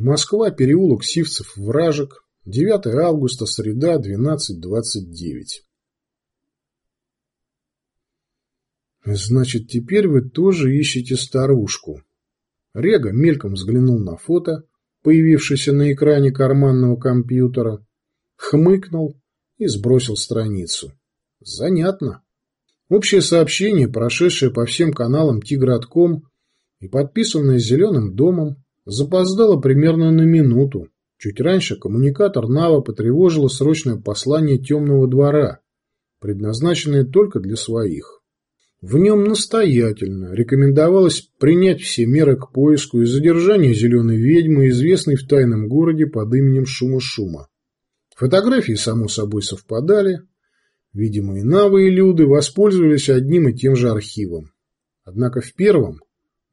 Москва, переулок Сивцев, Вражек, 9 августа, среда, 12.29. Значит, теперь вы тоже ищете старушку. Рега мельком взглянул на фото, появившееся на экране карманного компьютера, хмыкнул и сбросил страницу. Занятно. Общее сообщение, прошедшее по всем каналам Тигратком и подписанное Зеленым домом, запоздало примерно на минуту. Чуть раньше коммуникатор Нава потревожило срочное послание Темного двора, предназначенное только для своих. В нем настоятельно рекомендовалось принять все меры к поиску и задержанию зеленой ведьмы, известной в тайном городе под именем Шума-Шума. Фотографии, само собой, совпадали. Видимо, и Навы, и Люды воспользовались одним и тем же архивом. Однако в первом,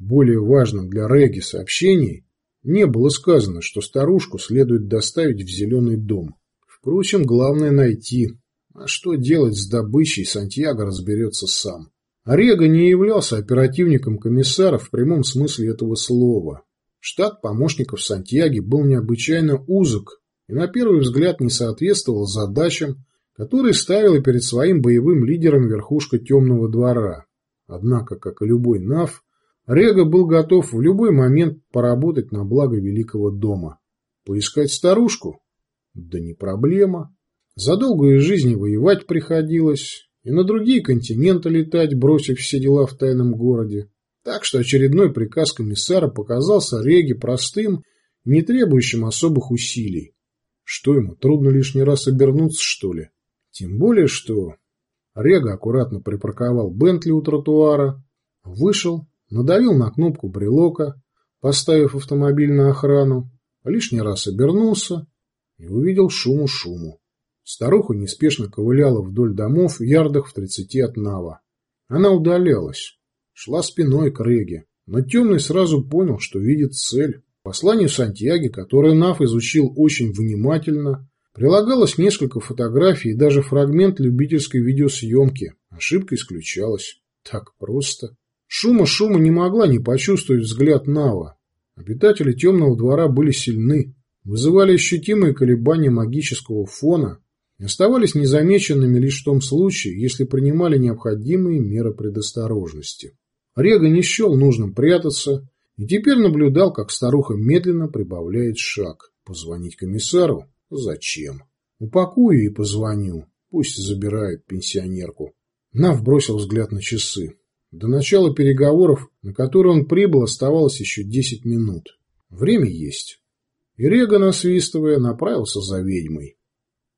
более важном для Реги сообщении, не было сказано, что старушку следует доставить в зеленый дом. Впрочем, главное найти. А что делать с добычей, Сантьяго разберется сам. Рега не являлся оперативником комиссара в прямом смысле этого слова. Штат помощников Сантьяги был необычайно узок и на первый взгляд не соответствовал задачам, которые ставила перед своим боевым лидером верхушка Темного двора. Однако, как и любой НАФ, Рега был готов в любой момент поработать на благо Великого дома. Поискать старушку? Да не проблема. За долгую жизнь воевать приходилось, и на другие континенты летать, бросив все дела в тайном городе. Так что очередной приказ комиссара показался Реге простым, не требующим особых усилий. Что ему, трудно лишний раз обернуться, что ли? Тем более, что... Рега аккуратно припарковал Бентли у тротуара, вышел, надавил на кнопку брелока, поставив автомобиль на охрану, лишний раз обернулся и увидел шуму-шуму. Старуха неспешно ковыляла вдоль домов в ярдах в тридцати от Нава. Она удалялась, шла спиной к Реге, но Темный сразу понял, что видит цель. Посланию Сантьяги, которое Нав изучил очень внимательно, прилагалось несколько фотографий и даже фрагмент любительской видеосъемки. Ошибка исключалась. Так просто. Шума-шума не могла не почувствовать взгляд Нава. Обитатели темного двора были сильны, вызывали ощутимые колебания магического фона и оставались незамеченными лишь в том случае, если принимали необходимые меры предосторожности. Рега не счел нужным прятаться и теперь наблюдал, как старуха медленно прибавляет шаг. Позвонить комиссару? Зачем? Упакую и позвоню. Пусть забирают пенсионерку. Нав бросил взгляд на часы. До начала переговоров, на которые он прибыл, оставалось еще десять минут. Время есть. И Рега, насвистывая, направился за ведьмой.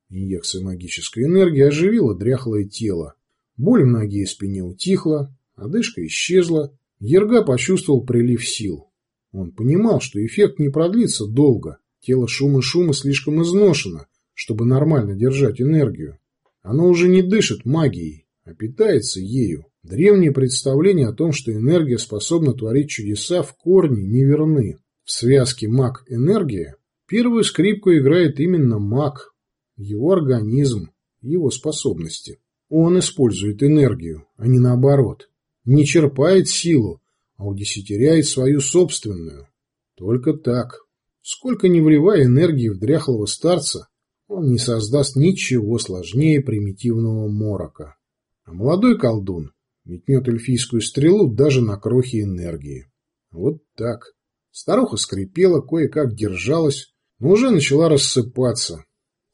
Инъекция магической энергии оживила дряхлое тело. Боль в ноге и спине утихла, одышка исчезла. Ерга почувствовал прилив сил. Он понимал, что эффект не продлится долго. Тело шума-шума слишком изношено, чтобы нормально держать энергию. Оно уже не дышит магией, а питается ею. Древние представления о том, что энергия способна творить чудеса, в корне неверны. В связке маг-энергия первую скрипку играет именно маг, его организм, его способности. Он использует энергию, а не наоборот. Не черпает силу, а удесятеряет свою собственную. Только так. Сколько не вливая энергии в дряхлого старца, он не создаст ничего сложнее примитивного морока. А молодой колдун метнет эльфийскую стрелу даже на крохи энергии. Вот так. Старуха скрипела, кое-как держалась, но уже начала рассыпаться,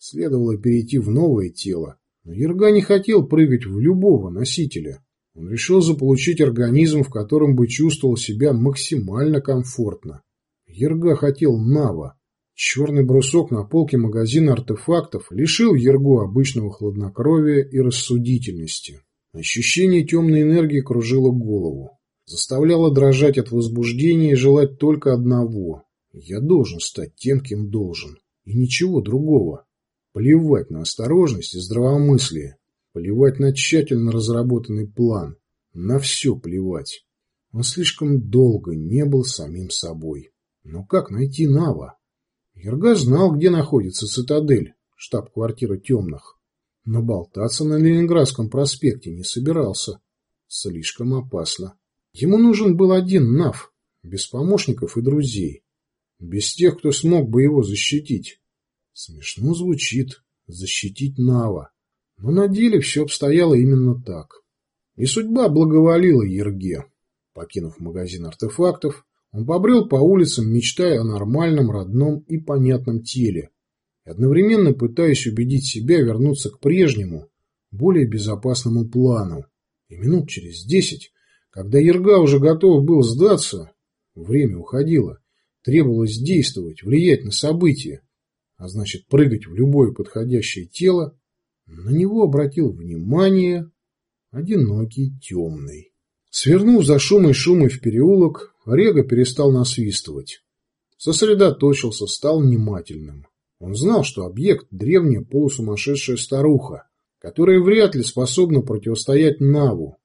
Следовало перейти в новое тело. Но Ерга не хотел прыгать в любого носителя. Он решил заполучить организм, в котором бы чувствовал себя максимально комфортно. Ерга хотел Нава. Черный брусок на полке магазина артефактов лишил Ергу обычного хладнокровия и рассудительности. Ощущение темной энергии кружило голову. Заставляло дрожать от возбуждения и желать только одного. Я должен стать тем, кем должен. И ничего другого. Плевать на осторожность и здравомыслие. Плевать на тщательно разработанный план. На все плевать. Он слишком долго не был самим собой. Но как найти Нава? Ерга знал, где находится цитадель, штаб-квартира темных. Но болтаться на Ленинградском проспекте не собирался. Слишком опасно. Ему нужен был один Нав, без помощников и друзей. без тех, кто смог бы его защитить. Смешно звучит «защитить Нава», но на деле все обстояло именно так. И судьба благоволила Ерге. Покинув магазин артефактов, он побрел по улицам, мечтая о нормальном, родном и понятном теле, одновременно пытаясь убедить себя вернуться к прежнему, более безопасному плану. И минут через десять, когда Ерга уже готов был сдаться, время уходило, требовалось действовать, влиять на события, а значит прыгать в любое подходящее тело, на него обратил внимание одинокий темный. Свернув за шумой шумой в переулок, Рега перестал насвистывать. Сосредоточился, стал внимательным. Он знал, что объект – древняя полусумасшедшая старуха, которая вряд ли способна противостоять Наву,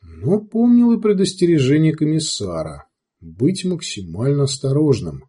но помнил и предостережение комиссара – быть максимально осторожным.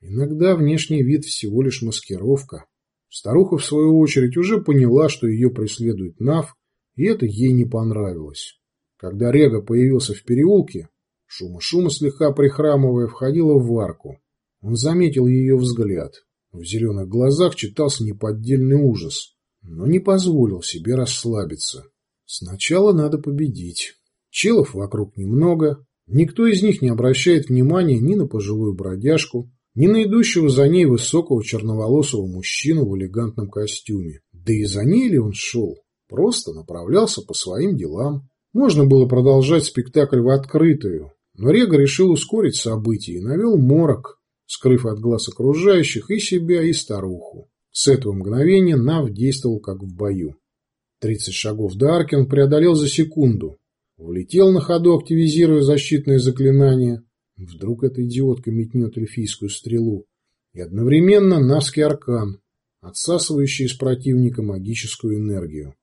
Иногда внешний вид всего лишь маскировка. Старуха, в свою очередь, уже поняла, что ее преследует Нав, и это ей не понравилось. Когда Рега появился в переулке, шума-шума слегка прихрамывая входила в арку. Он заметил ее взгляд. В зеленых глазах читался неподдельный ужас, но не позволил себе расслабиться. Сначала надо победить. Челов вокруг немного, никто из них не обращает внимания ни на пожилую бродяжку, ни на идущего за ней высокого черноволосого мужчину в элегантном костюме. Да и за ней ли он шел? Просто направлялся по своим делам. Можно было продолжать спектакль в открытую, но Рега решил ускорить события и навел морок, скрыв от глаз окружающих и себя, и старуху. С этого мгновения Нав действовал как в бою. Тридцать шагов до арки он преодолел за секунду. Влетел на ходу, активизируя защитное заклинание. Вдруг эта идиотка метнет эльфийскую стрелу. И одновременно Навский аркан, отсасывающий из противника магическую энергию.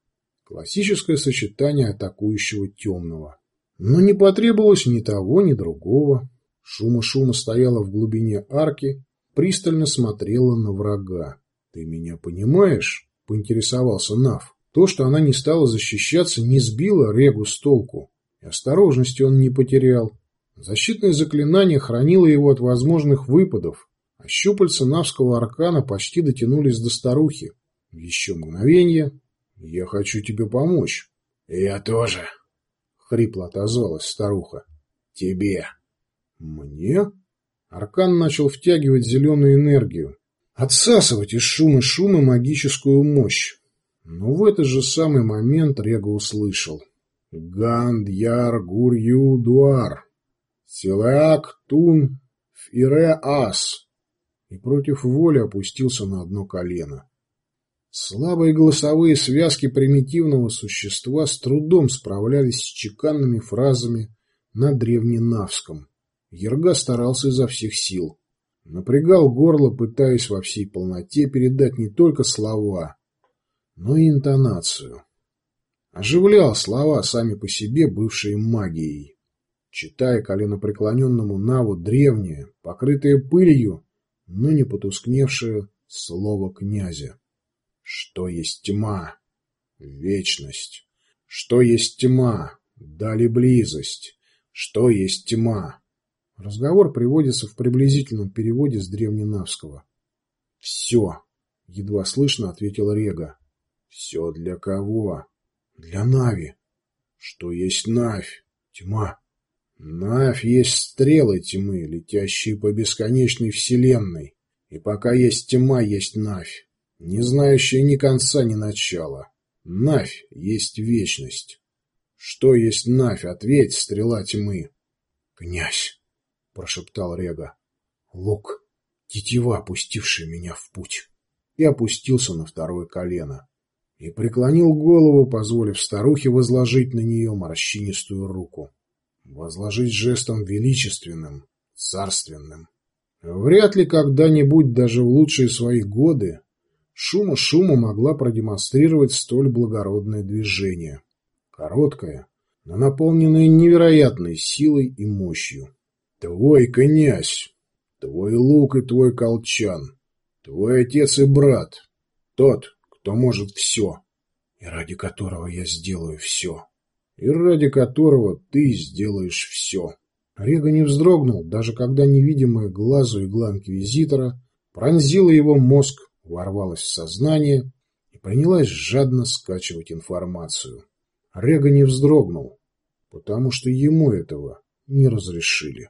Классическое сочетание атакующего темного. Но не потребовалось ни того, ни другого. Шума-шума стояла в глубине арки, пристально смотрела на врага. «Ты меня понимаешь?» — поинтересовался Нав. То, что она не стала защищаться, не сбило Регу с толку. И осторожности он не потерял. Защитное заклинание хранило его от возможных выпадов, а щупальца Навского аркана почти дотянулись до старухи. Еще мгновение, «Я хочу тебе помочь». «Я тоже», — хрипло отозвалась старуха. «Тебе». «Мне?» Аркан начал втягивать зеленую энергию, отсасывать из шума шума магическую мощь. Но в этот же самый момент Рега услышал. «Ганд яр дуар, силак тун фире ас» и против воли опустился на одно колено. Слабые голосовые связки примитивного существа с трудом справлялись с чеканными фразами на древненавском. Ерга старался изо всех сил. Напрягал горло, пытаясь во всей полноте передать не только слова, но и интонацию. Оживлял слова, сами по себе бывшие магией. Читая коленопреклоненному Наву древнее, покрытое пылью, но не потускневшее слово князя. Что есть тьма? Вечность. Что есть тьма? Дали близость. Что есть тьма? Разговор приводится в приблизительном переводе с древненавского. «Все», — едва слышно ответил Рега. «Все для кого?» «Для Нави». «Что есть Навь?» «Тьма». «Навь есть стрелы тьмы, летящие по бесконечной вселенной. И пока есть тьма, есть Навь не знающая ни конца, ни начала. Навь есть вечность. Что есть Навь? Ответь, стрела тьмы. Князь, прошептал Рега. Лук, тетива, пустивший меня в путь. И опустился на второе колено. И преклонил голову, позволив старухе возложить на нее морщинистую руку. Возложить жестом величественным, царственным. Вряд ли когда-нибудь, даже в лучшие свои годы, Шума шума могла продемонстрировать столь благородное движение. Короткое, но наполненное невероятной силой и мощью. «Твой князь, твой лук и твой колчан, твой отец и брат, тот, кто может все, и ради которого я сделаю все, и ради которого ты сделаешь все». Рега не вздрогнул, даже когда невидимая глазу игла инквизитора пронзила его мозг, ворвалась в сознание и принялась жадно скачивать информацию. Рега не вздрогнул, потому что ему этого не разрешили.